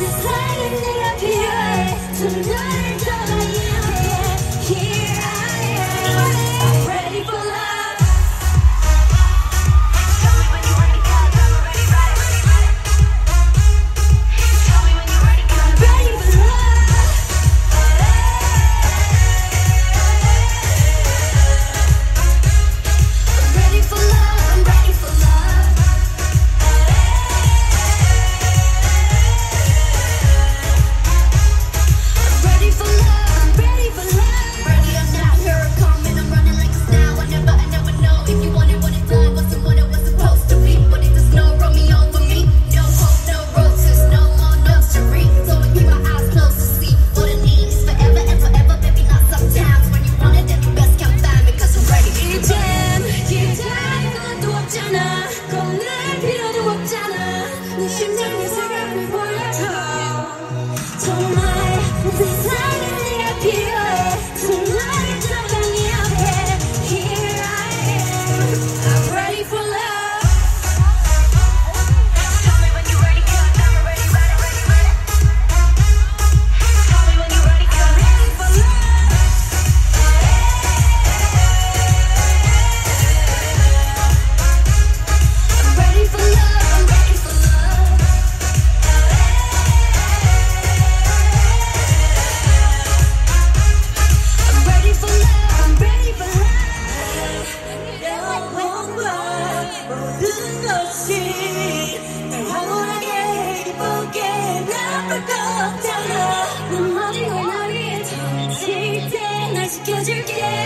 just hanging in your pure. together.